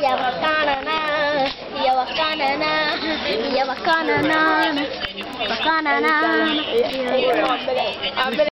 Yeah,